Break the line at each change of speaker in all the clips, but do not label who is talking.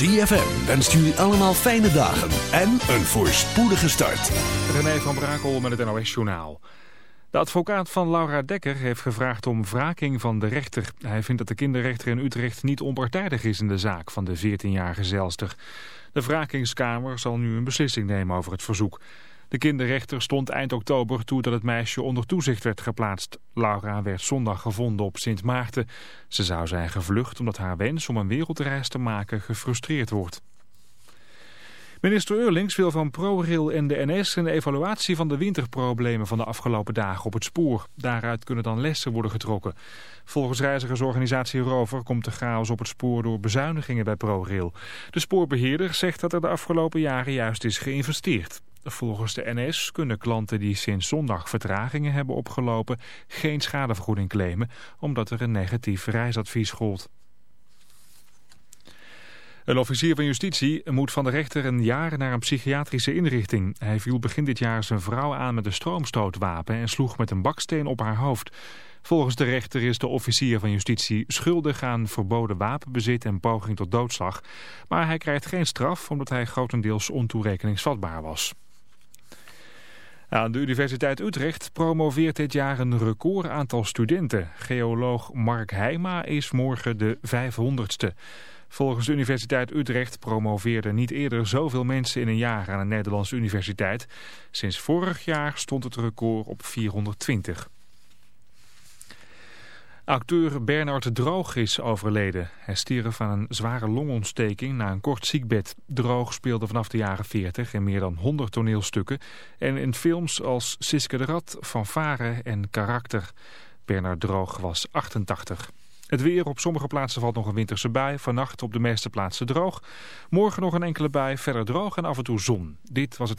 ZFM wenst jullie allemaal fijne dagen en een voorspoedige start.
René van Brakel met het NOS Journaal. De advocaat van Laura Dekker heeft gevraagd om wraking van de rechter. Hij vindt dat de kinderrechter in Utrecht niet onpartijdig is in de zaak van de 14-jarige zelster. De wrakingskamer zal nu een beslissing nemen over het verzoek. De kinderrechter stond eind oktober toe dat het meisje onder toezicht werd geplaatst. Laura werd zondag gevonden op Sint Maarten. Ze zou zijn gevlucht omdat haar wens om een wereldreis te maken gefrustreerd wordt. Minister Eurlings wil van ProRail en de NS een evaluatie van de winterproblemen van de afgelopen dagen op het spoor. Daaruit kunnen dan lessen worden getrokken. Volgens reizigersorganisatie Rover komt de chaos op het spoor door bezuinigingen bij ProRail. De spoorbeheerder zegt dat er de afgelopen jaren juist is geïnvesteerd. Volgens de NS kunnen klanten die sinds zondag vertragingen hebben opgelopen geen schadevergoeding claimen, omdat er een negatief reisadvies gold. Een officier van justitie moet van de rechter een jaar naar een psychiatrische inrichting. Hij viel begin dit jaar zijn vrouw aan met een stroomstootwapen en sloeg met een baksteen op haar hoofd. Volgens de rechter is de officier van justitie schuldig aan verboden wapenbezit en poging tot doodslag. Maar hij krijgt geen straf omdat hij grotendeels ontoerekeningsvatbaar was. Aan de Universiteit Utrecht promoveert dit jaar een record aantal studenten. Geoloog Mark Heijma is morgen de 500ste. Volgens de Universiteit Utrecht promoveerden niet eerder zoveel mensen in een jaar aan een Nederlandse universiteit. Sinds vorig jaar stond het record op 420. Acteur Bernard Droog is overleden. Hij stierf aan een zware longontsteking na een kort ziekbed. Droog speelde vanaf de jaren 40 in meer dan 100 toneelstukken... en in films als Siske de Rat, Fanfare en Karakter. Bernard Droog was 88. Het weer op sommige plaatsen valt nog een winterse bui. Vannacht op de meeste plaatsen droog. Morgen nog een enkele bui, verder droog en af en toe zon. Dit was het...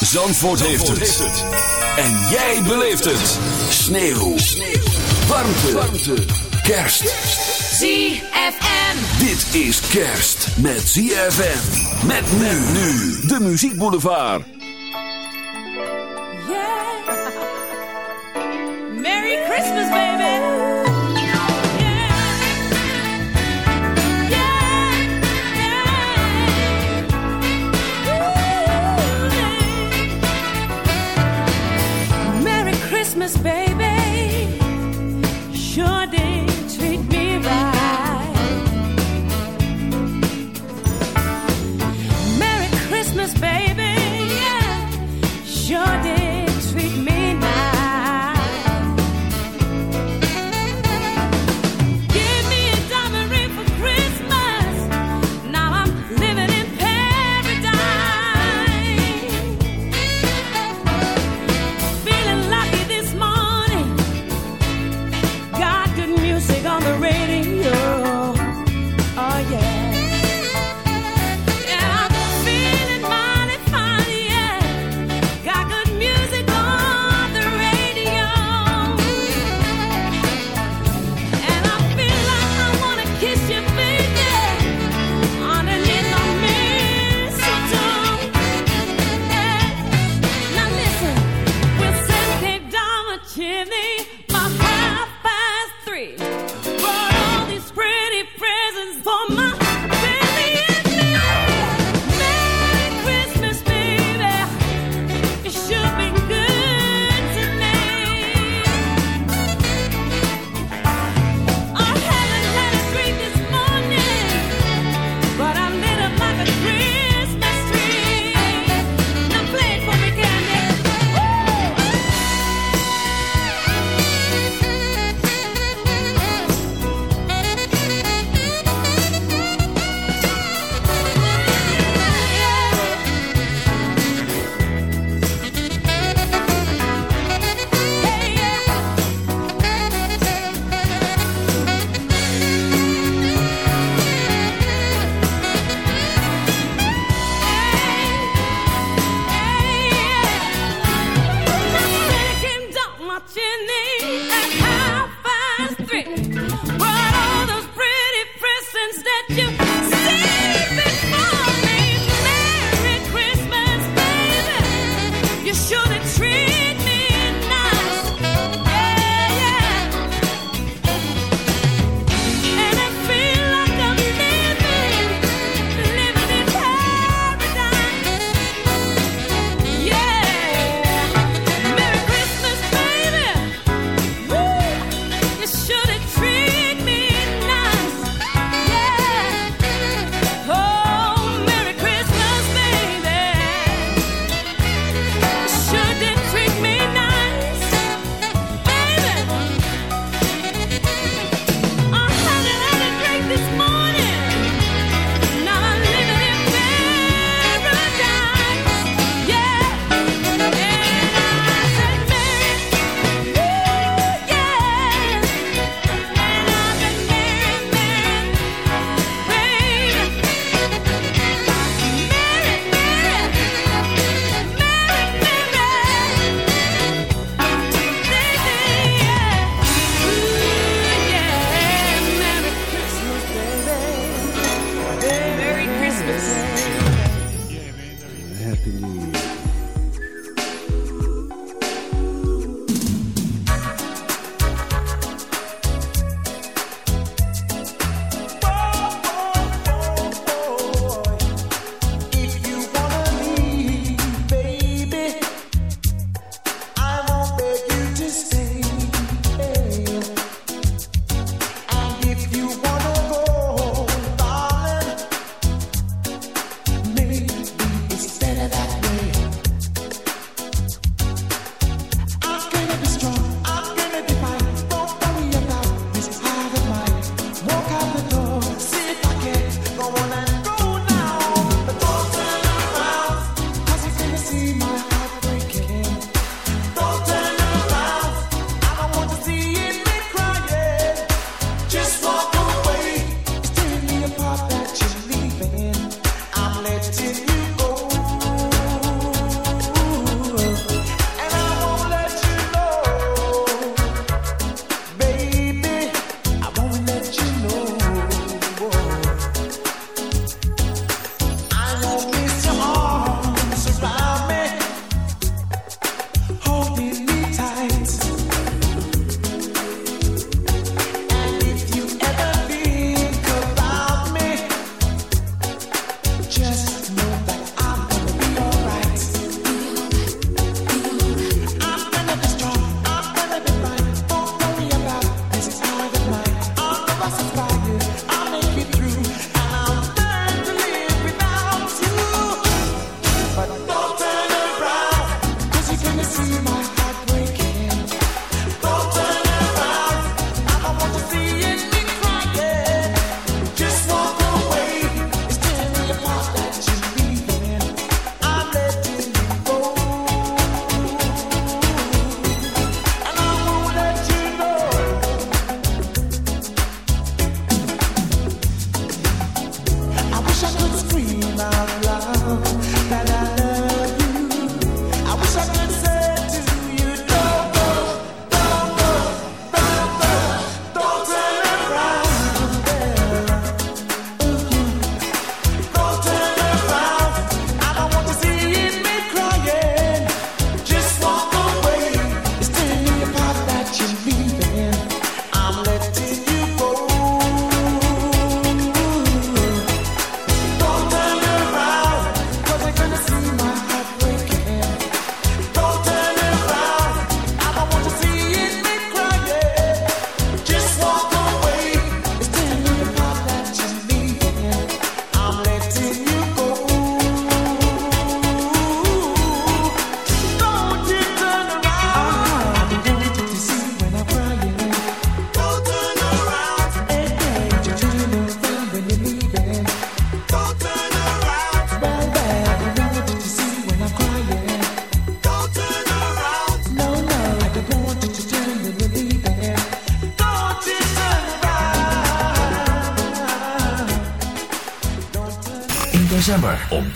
Zandvoort, heeft, het. En jij beleeft het. Sneeuw. Warmte. Warmte. Kerst.
ZFM.
Dit is kerst met ZFM. Met men nu. De Muziek Boulevard.
Yeah. Merry Christmas, baby. Christmas, baby, sure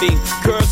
see.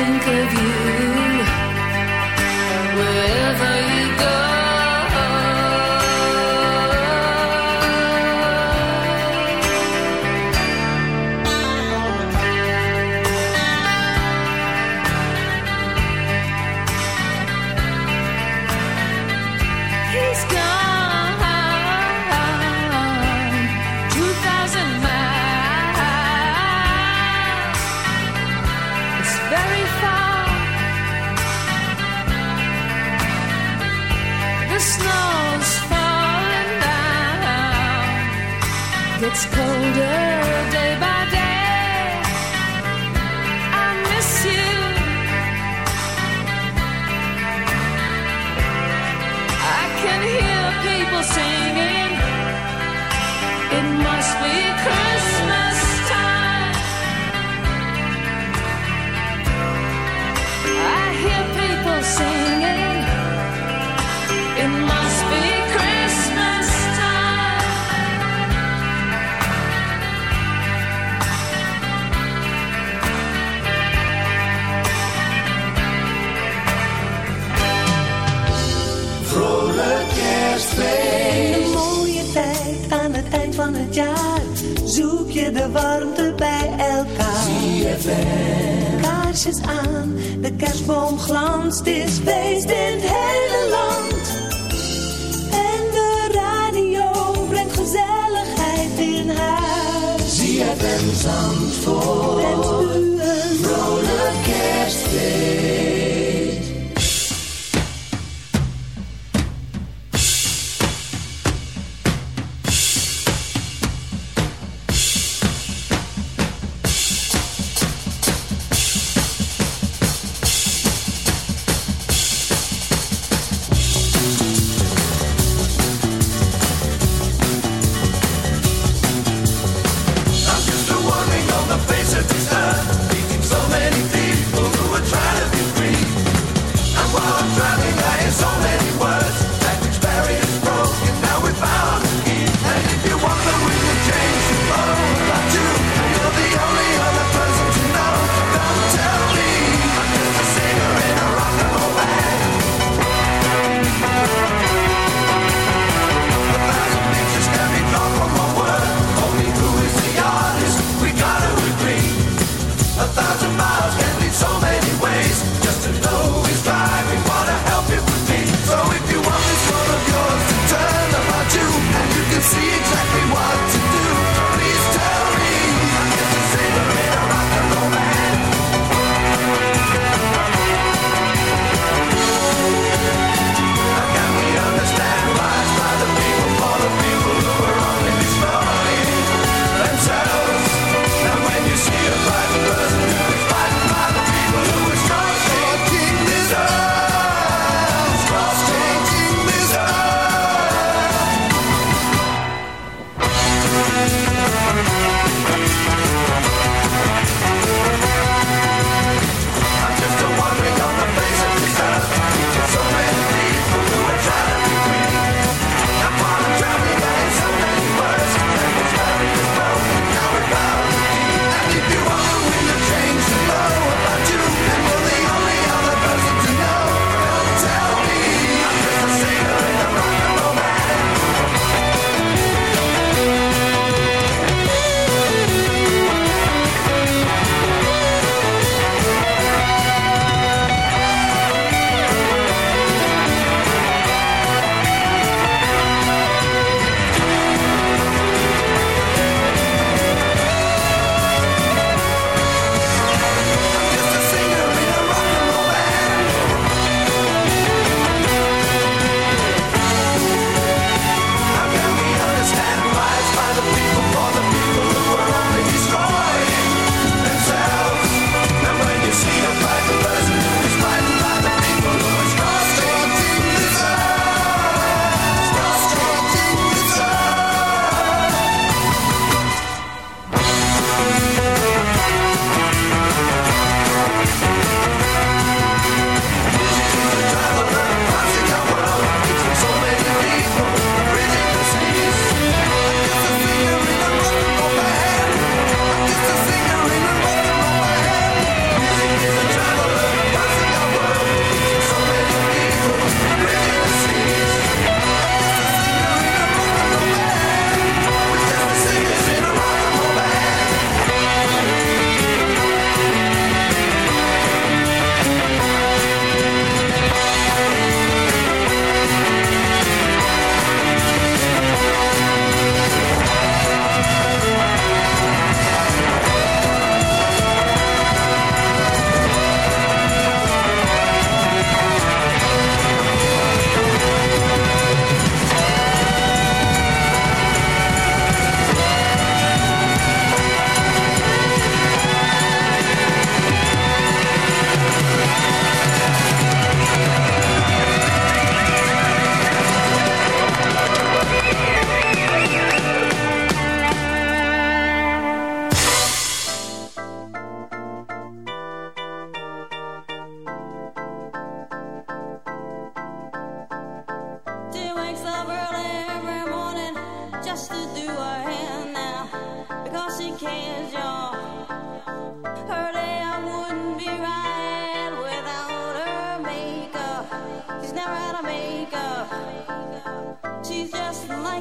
think of you wherever you go.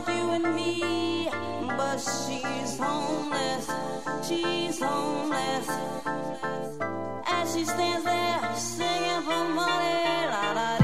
you
and me, but she's homeless, she's homeless. As she stands there singing for money, la la.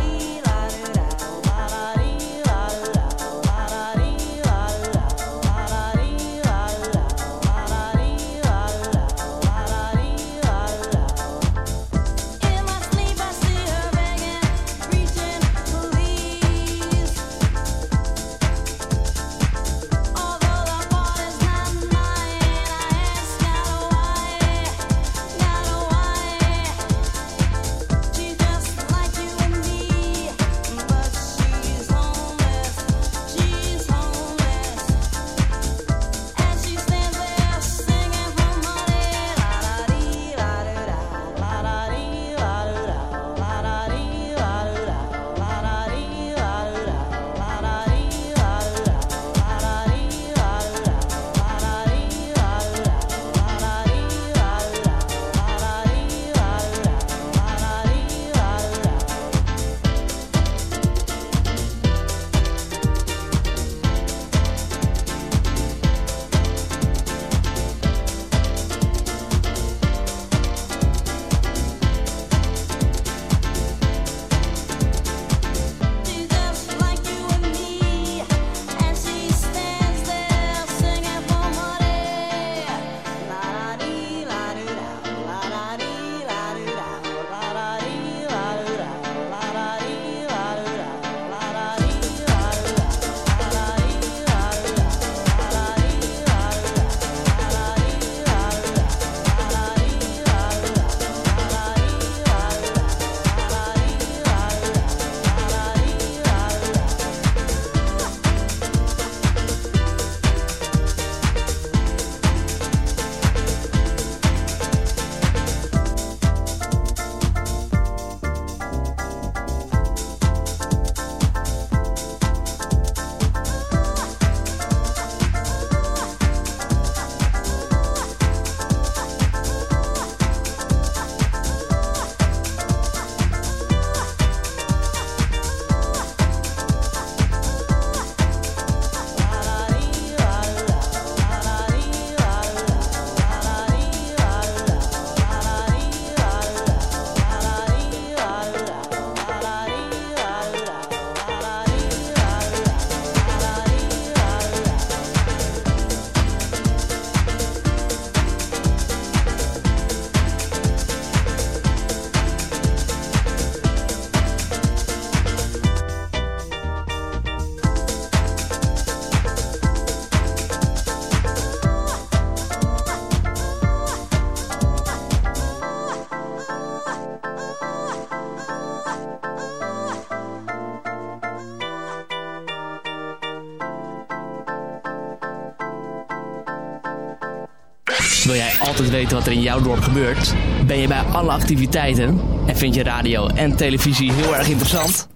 Weten wat er in jouw dorp gebeurt? Ben je bij alle activiteiten? En vind je radio en televisie heel erg interessant?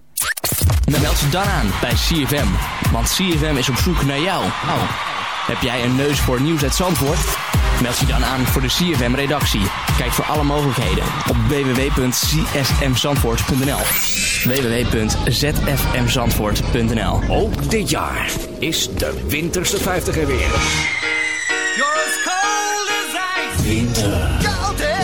Dan meld je dan aan bij CFM. Want CFM is op zoek naar jou. Oh, heb jij een neus voor nieuws uit Zandvoort? Meld je dan aan voor de CFM-redactie. Kijk voor alle mogelijkheden op www.csmzandvoort.nl www.zfmzandvoort.nl
Ook dit jaar is de Winterse 50 er weer.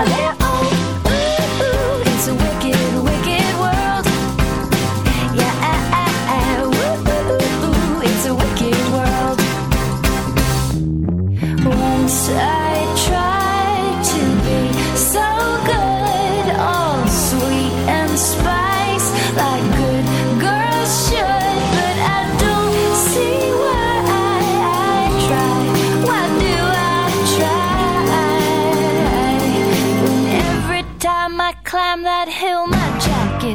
Valeu!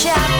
shadow.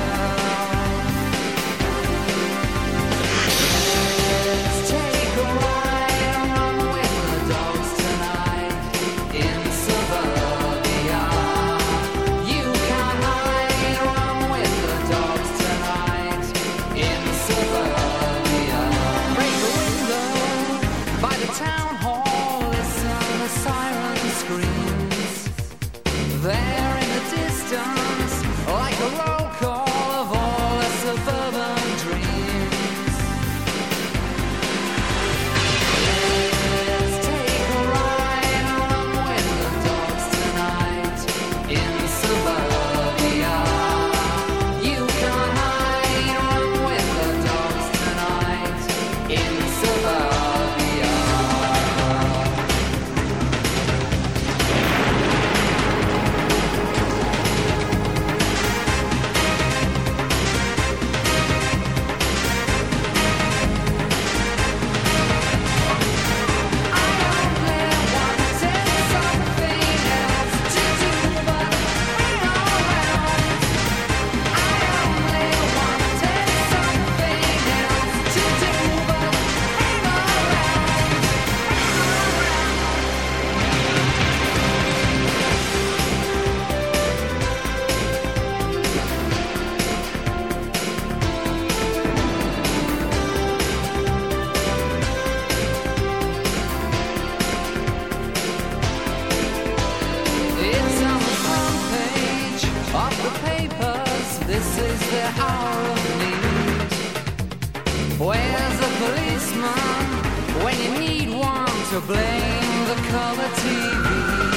Where's the policeman when you need one to blame the color TV?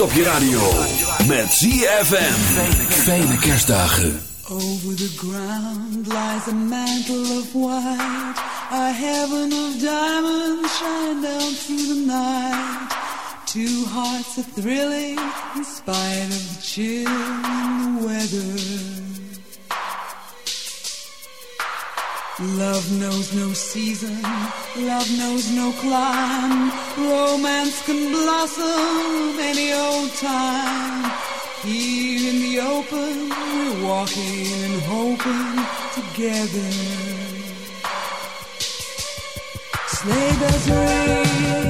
Op je radio. Met ZFM. Fijne kerstdagen.
Over the ground lies a mantle of white. A heaven of diamonds shine down through the night. Two hearts are thrilling in spite of the chill and the weather. Love knows no season. Love knows no climb, romance can blossom any old time. Here in the open, we're walking and hoping together. Sleigh bells ring.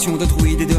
adoration d'autrui et de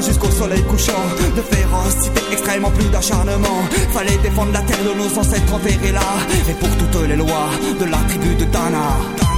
jusqu'au soleil couchant. De férocité extrêmement plus d'acharnement. Fallait défendre la terre de nos ancêtres enterrés là. Et pour toutes les lois de la tribu de Dana.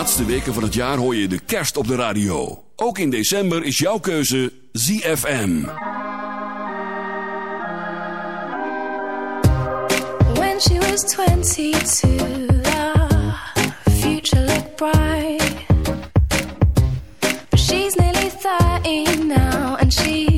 Laatste weken van het jaar hoor je de kerst op de radio. Ook in december is jouw keuze ZFM.
When she was 22, the future looked bright. But she's nearly 30 now, and she's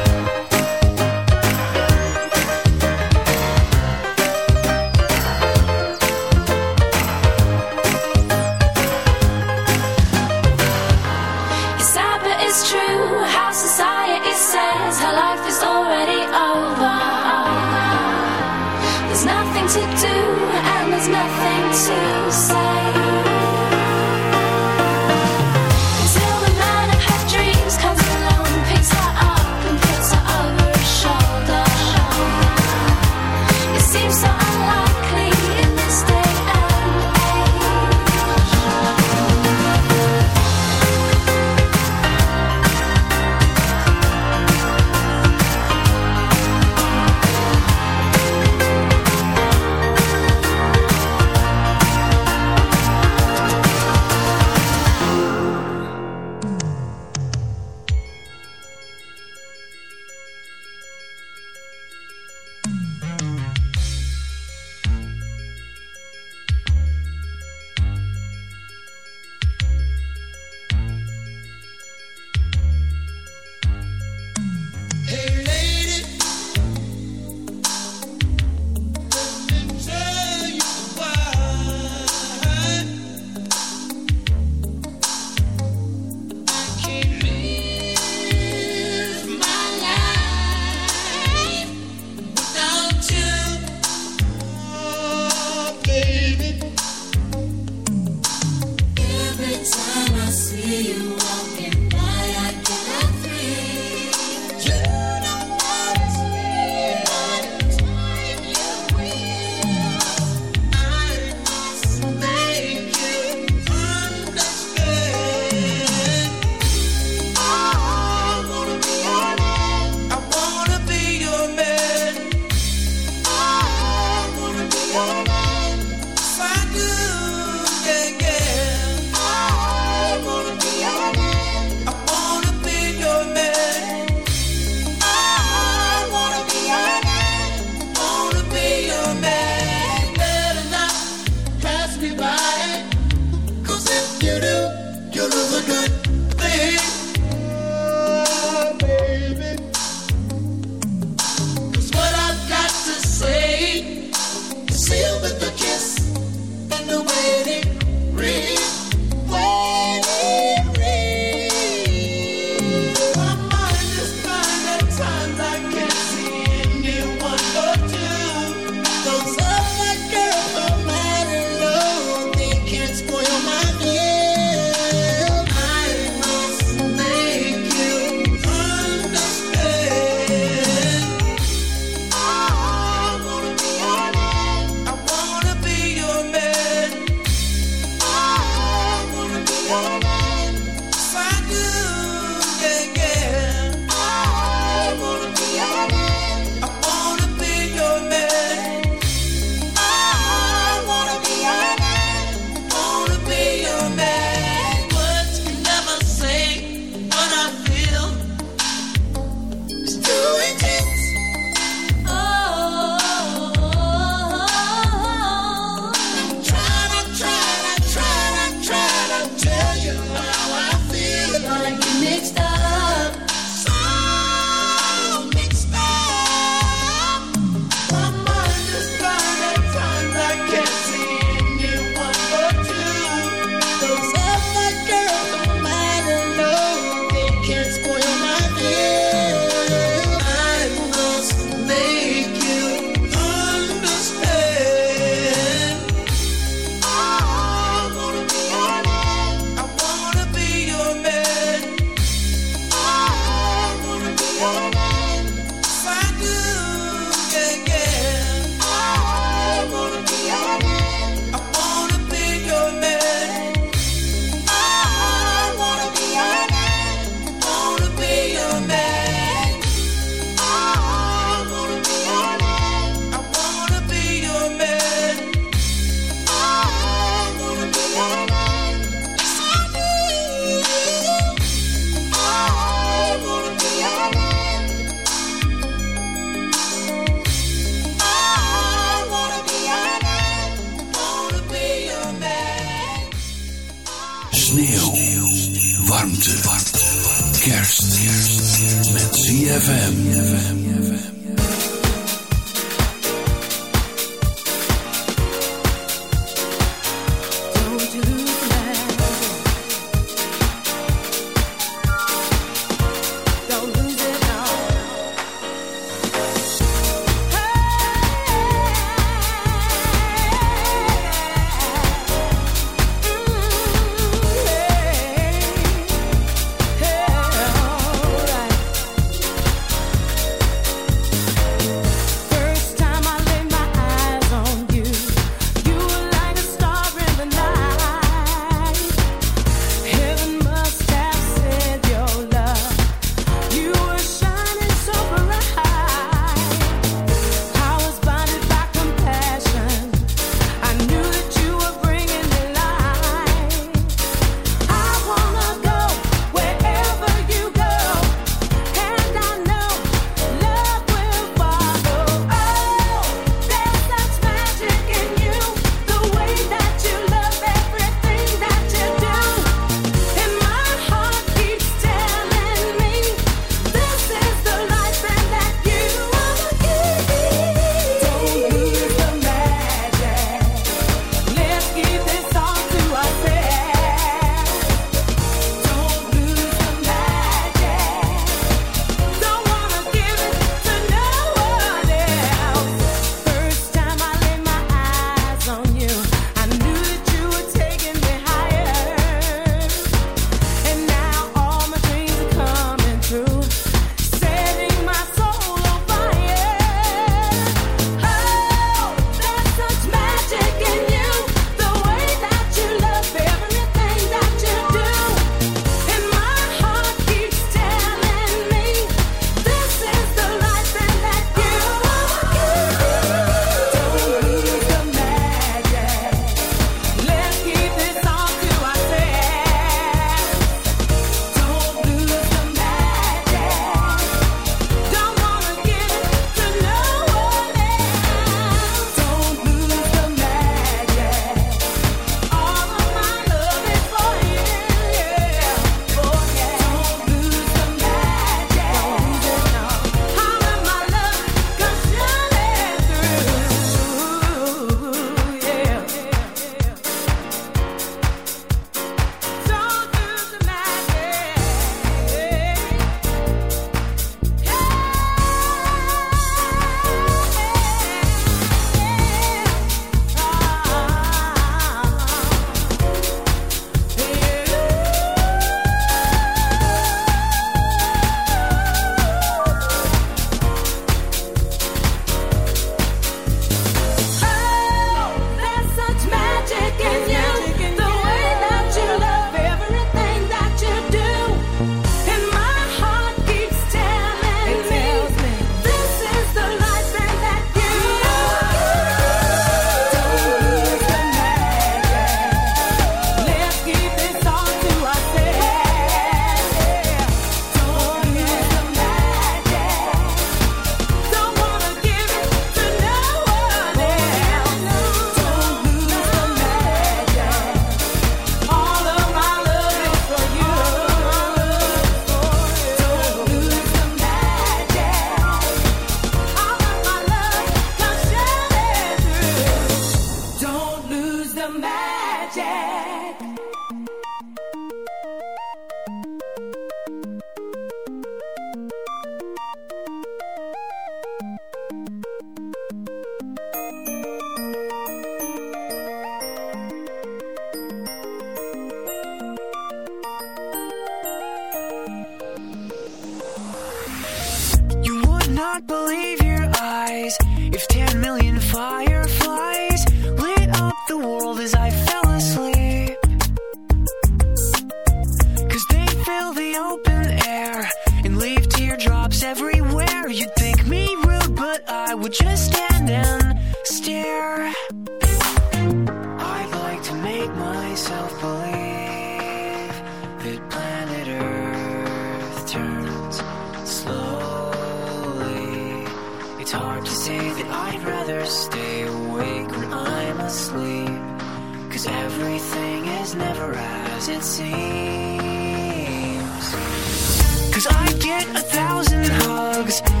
drugs.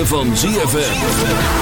Van ZFM.